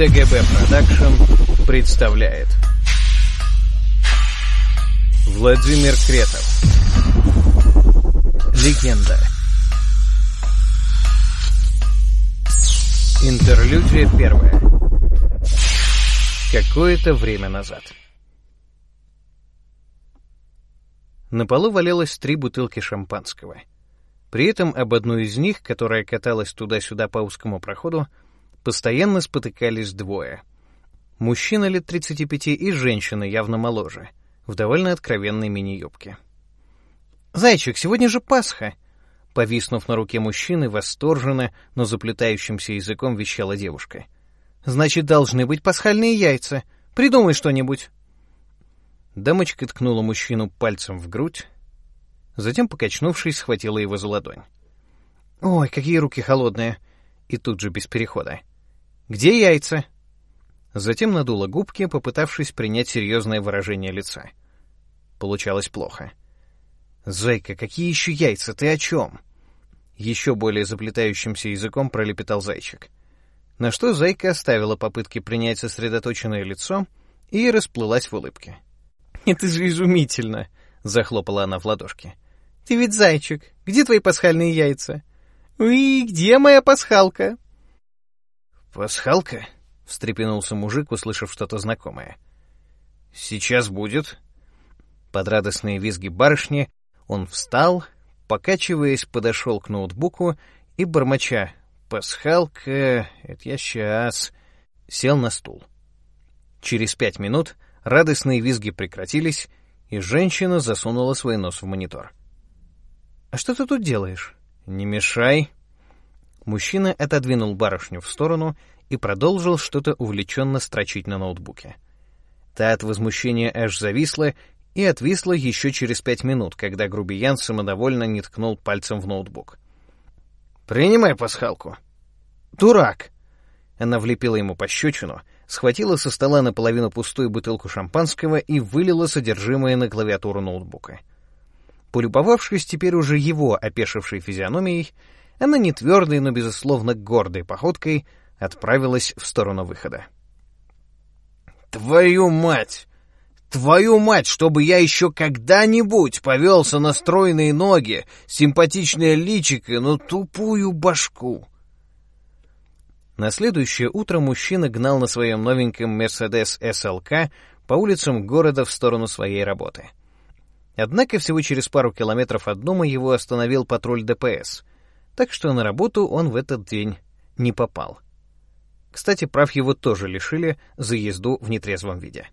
ТГБ Продакшн представляет. Владимир Кретов. Легенда. Интерлюдия первая. Какое-то время назад. На полу валялось три бутылки шампанского. При этом об одну из них, которая каталась туда-сюда по узкому проходу, постоянно спотыкались двое. Мужчина лет 35 и женщина явно моложе, в довольно откровенной мини-юбке. «Зайчик, сегодня же Пасха!» Повиснув на руке мужчины, восторженно, но заплетающимся языком вещала девушка. «Значит, должны быть пасхальные яйца. Придумай что-нибудь!» Дамочка ткнула мужчину пальцем в грудь, затем, покачнувшись, схватила его за ладонь. «Ой, какие руки холодные!» И тут же без перехода. «Где яйца?» Затем надула губки, попытавшись принять серьезное выражение лица. Получалось плохо. «Зайка, какие еще яйца? Ты о чем?» Еще более заплетающимся языком пролепетал зайчик. На что зайка оставила попытки принять сосредоточенное лицо и расплылась в улыбке. «Это же изумительно!» — захлопала она в ладошки. «Ты ведь зайчик. Где твои пасхальные яйца?» «Уи, где моя пасхалка?» «Пасхалка?» — встрепенулся мужик, услышав что-то знакомое. «Сейчас будет». Под радостные визги барышни он встал, покачиваясь, подошел к ноутбуку и, бормоча «Пасхалка, это я сейчас...» сел на стул. Через пять минут радостные визги прекратились, и женщина засунула свой нос в монитор. «А что ты тут делаешь?» «Не мешай», Мужчина отодвинул барышню в сторону и продолжил что-то увлеченно строчить на ноутбуке. Та от возмущения аж зависла и отвисла еще через пять минут, когда грубиян самодовольно не ткнул пальцем в ноутбук. «Принимай пасхалку». «Дурак!» Она влепила ему пощечину, схватила со стола наполовину пустую бутылку шампанского и вылила содержимое на клавиатуру ноутбука. Полюбовавшись теперь уже его опешившей физиономией, она не твердой, но, безусловно, гордой походкой отправилась в сторону выхода. «Твою мать! Твою мать, чтобы я еще когда-нибудь повелся на стройные ноги, симпатичное личико, но тупую башку!» На следующее утро мужчина гнал на своем новеньком Mercedes SLK по улицам города в сторону своей работы. Однако всего через пару километров от дома его остановил патруль ДПС, так что на работу он в этот день не попал. Кстати, прав его тоже лишили за езду в нетрезвом виде.